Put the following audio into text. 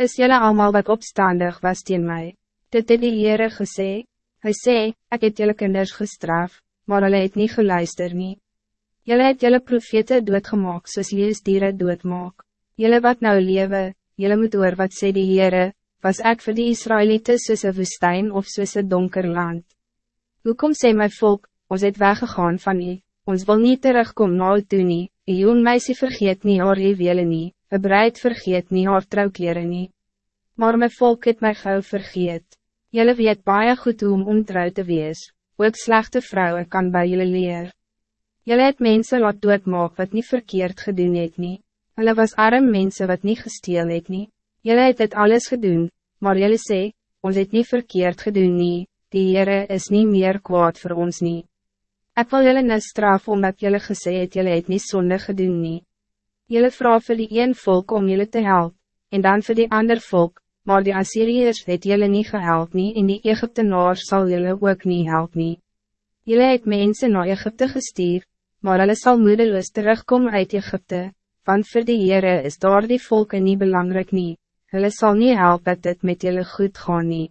is jullie allemaal wat opstandig was teen mij. Dit het die Heere gesê, hy sê, ek het jullie kinders gestraf, maar hulle het nie geluister nie. Jullie het jullie profete doodgemaak soos lees dieren doodmaak. Jullie wat nou lewe, jullie moet oor wat sê die Heere, was ek voor die Israëlieten soos een woestijn of soos een donker land. Hoekom sê my volk, ons het weggegaan van u, ons wil niet terugkom na u toe nie, een jong meisje vergeet nie haar juwele nie, een bruid vergeet nie haar trouwkleren nie. Maar my volk het my gauw vergeet. Jullie weet baie goed hoe om ontrouw te wees, ook slechte vrouwen kan bij jullie leer. Jullie het mensen laat doodmaak wat niet verkeerd gedoen het nie. Hulle was arm mensen wat niet gesteel het nie. Jullie het het alles gedoen, maar jullie sê, ons het niet verkeerd gedoen nie, die Heere is niet meer kwaad voor ons nie. Ik wil jullie nou straf omdat jullie gesê het jullie het niet zonde gedoen nie. Jullie vraag vir die een volk om jullie te helpen, en dan voor die ander volk, maar die Assyriërs het jullie niet gehelp nie en die Egyptenaars zal jullie ook niet help nie. Jullie het mensen naar Egypte gestuur, maar hulle sal moedeloos terugkomen uit Egypte, want voor die Heere is daar die volken niet belangrijk nie, hulle sal niet helpen dat dit met jullie goed gaan nie.